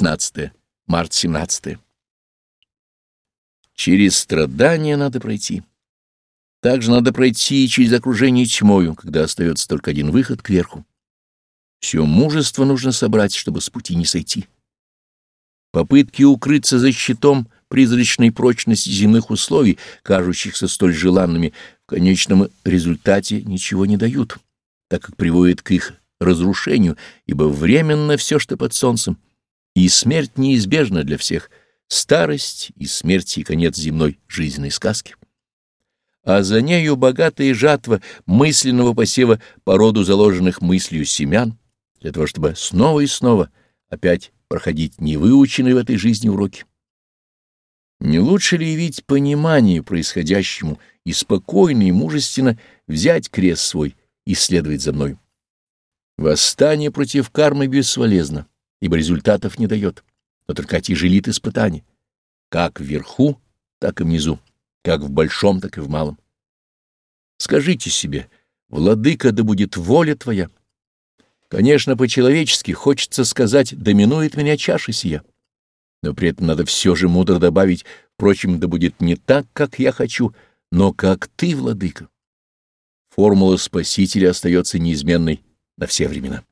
15. Март 17. Через страдания надо пройти. Также надо пройти и через окружение тьмою, когда остается только один выход кверху. Все мужество нужно собрать, чтобы с пути не сойти. Попытки укрыться за щитом призрачной прочности земных условий, кажущихся столь желанными, в конечном результате ничего не дают, так как приводят к их разрушению, ибо временно все, что под солнцем, и смерть неизбежна для всех, старость и смерть и конец земной жизненной сказки. А за нею богатая жатва мысленного посева по роду заложенных мыслью семян, для того, чтобы снова и снова опять проходить невыученные в этой жизни уроки. Не лучше ли явить понимание происходящему и спокойно и мужественно взять крест свой и следовать за мной? Восстание против кармы бесполезно, ибо результатов не дает, но только тяжелит испытание, как вверху, так и внизу, как в большом, так и в малом. Скажите себе, «Владыка, да будет воля Твоя». Конечно, по-человечески хочется сказать «доминует меня чаша сия». Но при этом надо все же мудро добавить, впрочем, да будет не так, как я хочу, но как ты, Владыка. Формула Спасителя остается неизменной на все времена.